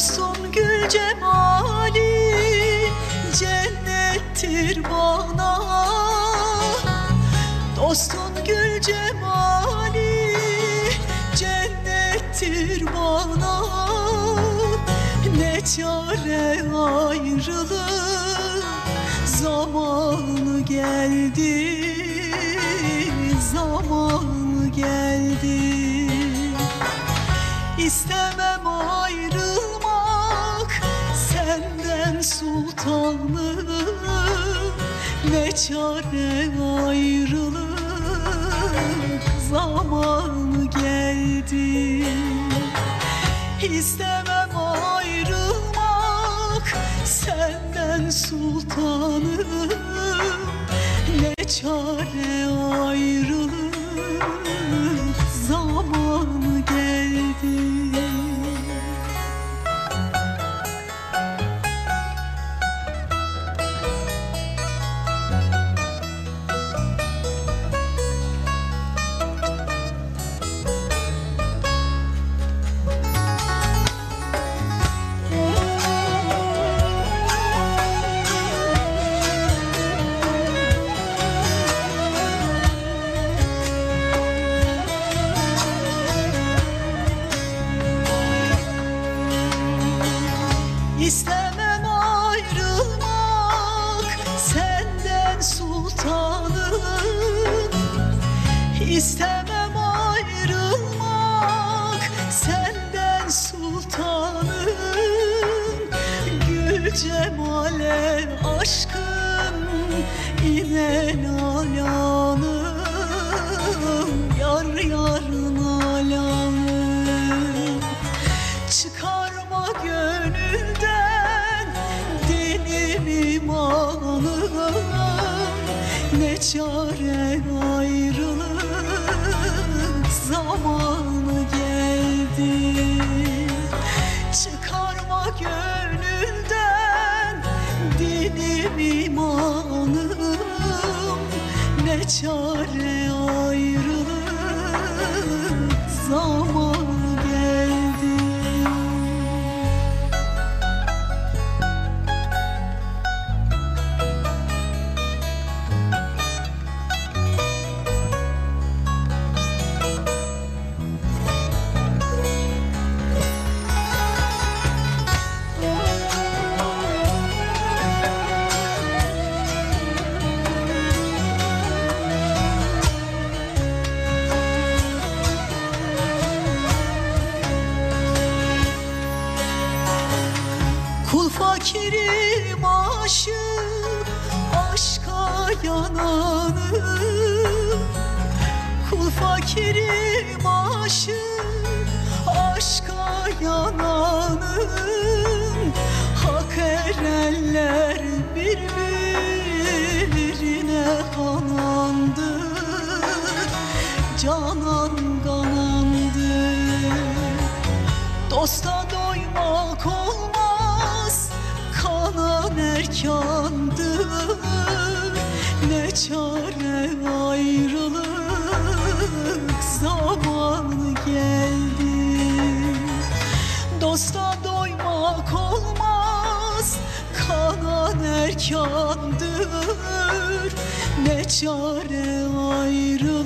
Dostun gül cemali cennettir bana. Dostun gül cemali cennettir bana. Ne çare ayrılık zamanı geldi Zamanı geldi. İstemem ayrılmak sultanım Ne çare ayrılık zamanı geldi İstemem ayrılmak. Senden sultanım Ne çare ayrılık İstemem ayrılmak senden sultanım. Gül cemale aşkın ile nalanım. Yar yar nalanım Çıkarma gönülden dinim imanım Ne çare ayrılık zamanı geldi. Çıkarma gönülden dinim imanım. Ne çare ayrılık zamanı fakirim aşık aşka yananım. Kul fakirim aşık aşka yananım. Hak erenler birbirine kanandı Canan kanandı Dosta Ne çare ayrılık Zamanı geldi. Dosta doymak olmaz Kanan erkandır. Ne çare ayrılık